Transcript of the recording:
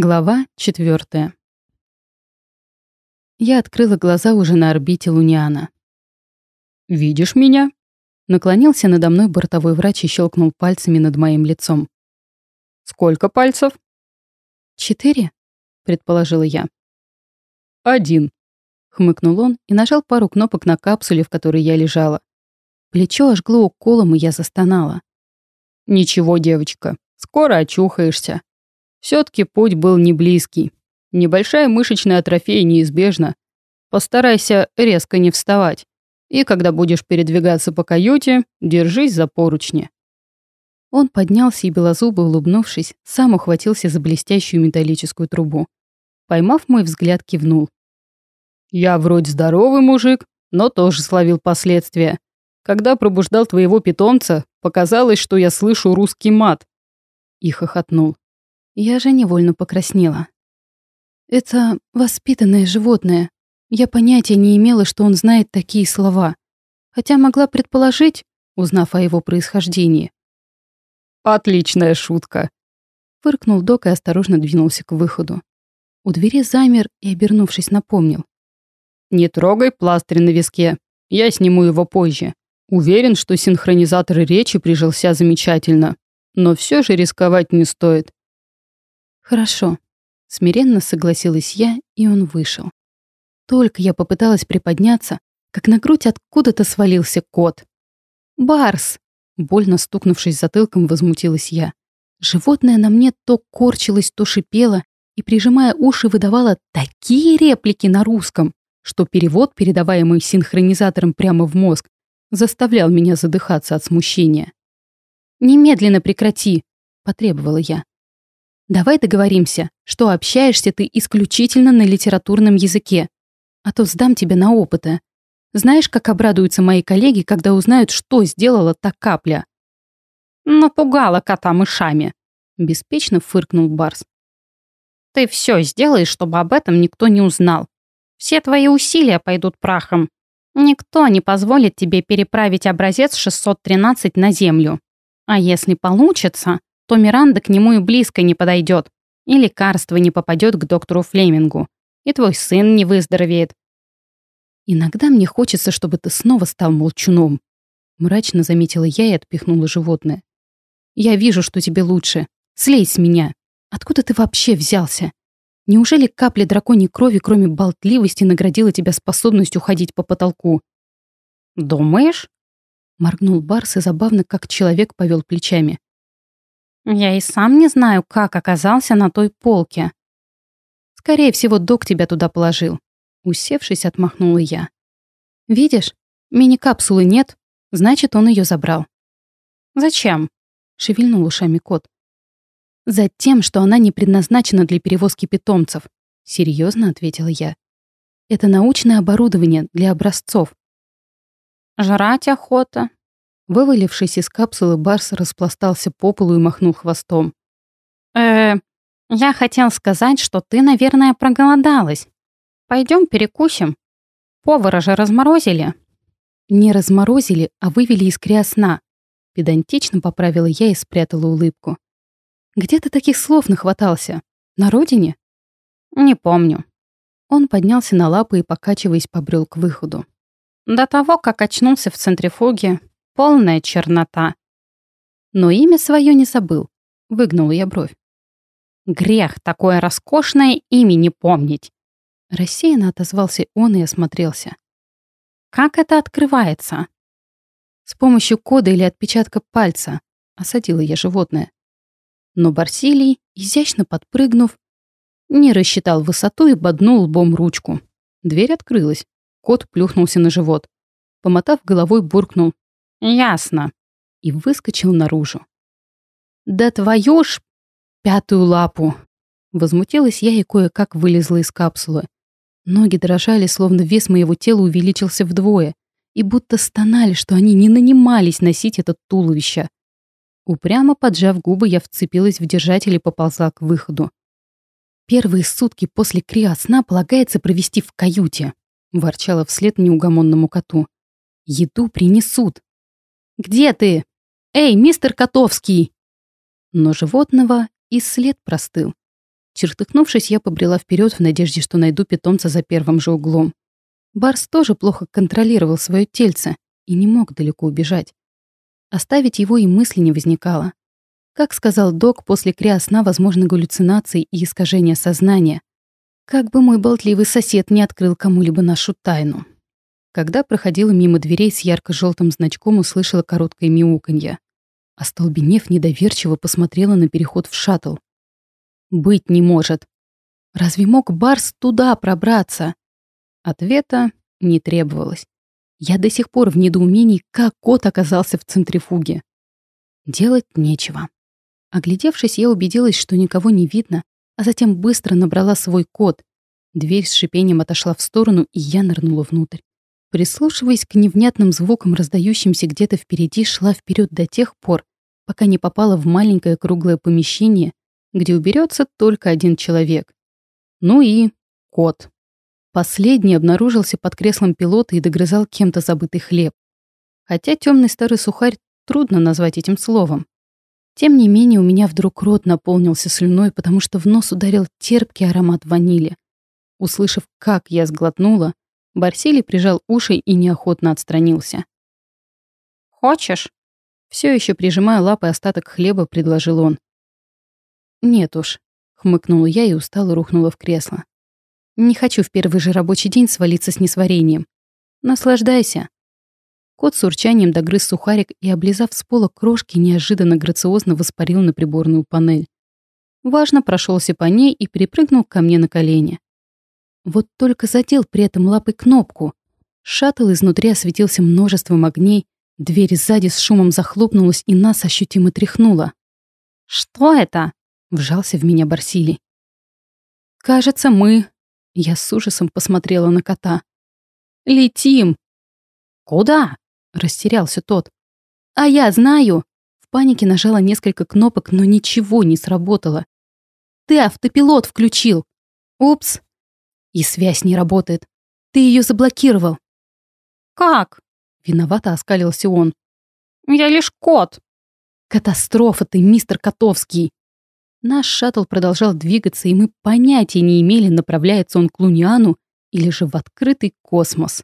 Глава четвертая. Я открыла глаза уже на орбите Луниана. «Видишь меня?» Наклонился надо мной бортовой врач и щелкнул пальцами над моим лицом. «Сколько пальцев?» «Четыре», — предположила я. «Один», — хмыкнул он и нажал пару кнопок на капсуле, в которой я лежала. Плечо ожгло уколом, и я застонала. «Ничего, девочка, скоро очухаешься», все-таки путь был не близкий. Небольшая мышечная атрофия неизбежна. Постарайся резко не вставать. И когда будешь передвигаться по каюте, держись за поручни. Он поднялся и, белозубо улыбнувшись, сам ухватился за блестящую металлическую трубу. Поймав мой взгляд, кивнул. «Я вроде здоровый мужик, но тоже словил последствия. Когда пробуждал твоего питомца, показалось, что я слышу русский мат». И хохотнул. Я же невольно покраснела. Это воспитанное животное. Я понятия не имела, что он знает такие слова. Хотя могла предположить, узнав о его происхождении. «Отличная шутка!» Фыркнул док и осторожно двинулся к выходу. У двери замер и, обернувшись, напомнил. «Не трогай пластырь на виске. Я сниму его позже. Уверен, что синхронизатор речи прижился замечательно. Но все же рисковать не стоит. «Хорошо», — смиренно согласилась я, и он вышел. Только я попыталась приподняться, как на грудь откуда-то свалился кот. «Барс!» — больно стукнувшись затылком, возмутилась я. Животное на мне то корчилось, то шипело, и, прижимая уши, выдавало такие реплики на русском, что перевод, передаваемый синхронизатором прямо в мозг, заставлял меня задыхаться от смущения. «Немедленно прекрати!» — потребовала я. Давай договоримся, что общаешься ты исключительно на литературном языке. А то сдам тебя на опыты. Знаешь, как обрадуются мои коллеги, когда узнают, что сделала та капля?» «Напугала кота мышами», — беспечно фыркнул Барс. «Ты все сделаешь, чтобы об этом никто не узнал. Все твои усилия пойдут прахом. Никто не позволит тебе переправить образец 613 на Землю. А если получится, то Миранда к нему и близко не подойдет, и лекарство не попадет к доктору Флемингу, и твой сын не выздоровеет. «Иногда мне хочется, чтобы ты снова стал молчуном», мрачно заметила я и отпихнула животное. «Я вижу, что тебе лучше. Слей с меня. Откуда ты вообще взялся? Неужели капля драконьей крови, кроме болтливости, наградила тебя способностью ходить по потолку?» «Думаешь?» Моргнул Барс и забавно, как человек повел плечами. Я и сам не знаю, как оказался на той полке. Скорее всего, док тебя туда положил. Усевшись, отмахнула я. Видишь, мини-капсулы нет, значит, он ее забрал. Зачем? Шевельнул ушами кот. Затем, что она не предназначена для перевозки питомцев, серьезно ответила я. Это научное оборудование для образцов. Жрать охота, Вывалившись из капсулы, Барс распластался по полу и махнул хвостом. э я хотел сказать, что ты, наверное, проголодалась. Пойдем перекусим. Повара же разморозили». «Не разморозили, а вывели из криосна», — педантично поправила я и спрятала улыбку. «Где ты таких слов нахватался? На родине?» «Не помню». Он поднялся на лапы и, покачиваясь, побрел к выходу. До того, как очнулся в центрифуге, Полная чернота. Но имя свое не забыл. Выгнула я бровь. Грех такое роскошное имя не помнить. Рассеянно отозвался он и осмотрелся. Как это открывается? С помощью кода или отпечатка пальца. Осадила я животное. Но Барсилий, изящно подпрыгнув, не рассчитал высоту и боднул лбом ручку. Дверь открылась. Кот плюхнулся на живот. Помотав головой, буркнул. «Ясно». И выскочил наружу. «Да твою ж пятую лапу!» Возмутилась я и кое-как вылезла из капсулы. Ноги дрожали, словно вес моего тела увеличился вдвое, и будто стонали, что они не нанимались носить это туловище. Упрямо поджав губы, я вцепилась в держатель и поползла к выходу. «Первые сутки после криосна полагается провести в каюте», — ворчала вслед неугомонному коту. «Еду принесут, «Где ты? Эй, мистер Котовский!» Но животного и след простыл. Чертыхнувшись, я побрела вперед в надежде, что найду питомца за первым же углом. Барс тоже плохо контролировал свое тельце и не мог далеко убежать. Оставить его и мысли не возникало. Как сказал док, после криосна возможны галлюцинации и искажения сознания. Как бы мой болтливый сосед не открыл кому-либо нашу тайну. Когда проходила мимо дверей с ярко-желтым значком, услышала короткое мяуканье. Остолбенев, недоверчиво посмотрела на переход в шаттл. «Быть не может. Разве мог Барс туда пробраться?» Ответа не требовалось. Я до сих пор в недоумении, как кот оказался в центрифуге. Делать нечего. Оглядевшись, я убедилась, что никого не видно, а затем быстро набрала свой код. Дверь с шипением отошла в сторону, и я нырнула внутрь. Прислушиваясь к невнятным звукам, раздающимся где-то впереди, шла вперед до тех пор, пока не попала в маленькое круглое помещение, где уберется только один человек. Ну и кот. Последний обнаружился под креслом пилота и догрызал кем-то забытый хлеб. Хотя темный старый сухарь трудно назвать этим словом. Тем не менее, у меня вдруг рот наполнился слюной, потому что в нос ударил терпкий аромат ванили. Услышав, как я сглотнула, Барсилий прижал уши и неохотно отстранился. «Хочешь?» Все еще прижимая лапой остаток хлеба, предложил он. «Нет уж», — хмыкнула я и устало рухнула в кресло. «Не хочу в первый же рабочий день свалиться с несварением. Наслаждайся». Кот с урчанием догрыз сухарик и, облизав с пола крошки, неожиданно грациозно воспарил на приборную панель. Важно прошелся по ней и перепрыгнул ко мне на колени. Вот только задел при этом лапой кнопку. Шаттл изнутри осветился множеством огней, дверь сзади с шумом захлопнулась и нас ощутимо тряхнула. «Что это?» — вжался в меня Барсилий. «Кажется, мы...» — я с ужасом посмотрела на кота. «Летим!» «Куда?» Растерялся тот. «А я знаю!» В панике нажала несколько кнопок, но ничего не сработало. «Ты автопилот включил!» «Упс!» И связь не работает. Ты ее заблокировал. «Как?» Виновато оскалился он. «Я лишь кот». «Катастрофа ты, мистер Котовский!» Наш шаттл продолжал двигаться, и мы понятия не имели, направляется он к Луниану или же в открытый космос.